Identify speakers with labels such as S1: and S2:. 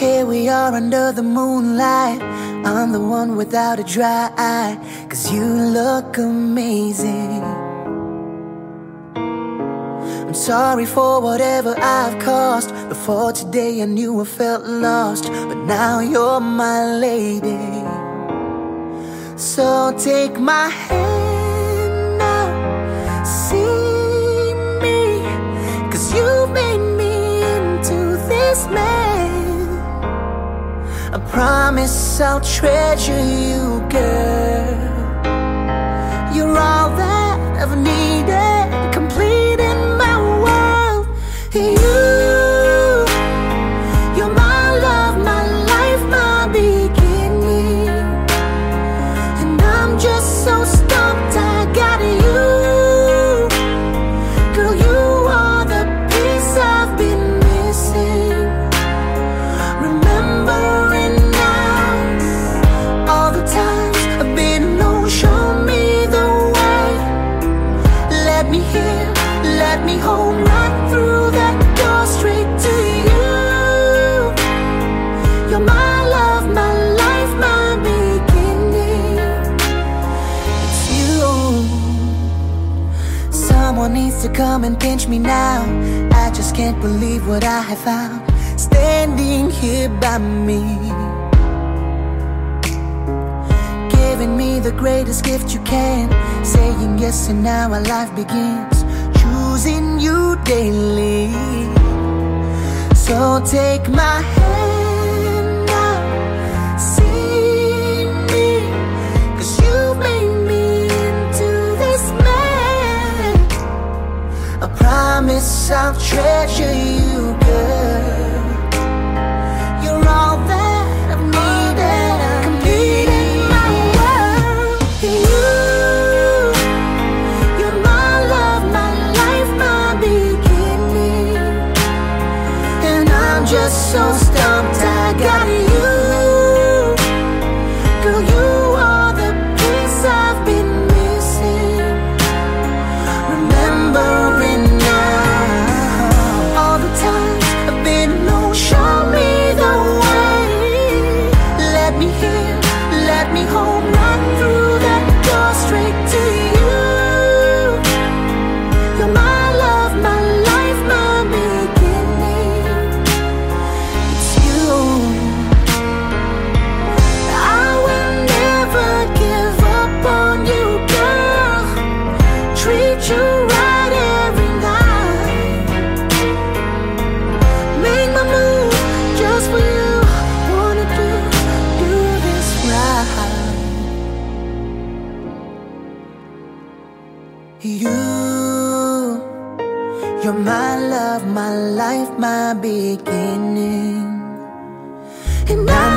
S1: we are under the moonlight. I'm the one without a dry eye, cause you look amazing. I'm sorry for whatever I've caused. Before today, I knew I felt lost, but now you're my lady. So take my hand I promise I'll treasure you, girl. Let me hear, let me hold right through that door straight to you. You're my love, my life, my beginning. It's you. Someone needs to come and pinch me now. I just can't believe what I have found standing here by me. The greatest gift you can. Saying yes, and now our life begins. Choosing you daily. So take my hand now. See me. Cause you made me into this man. I promise I'll treasure you, girl. Just so stumped, You, you're my love, my life, my beginning. And so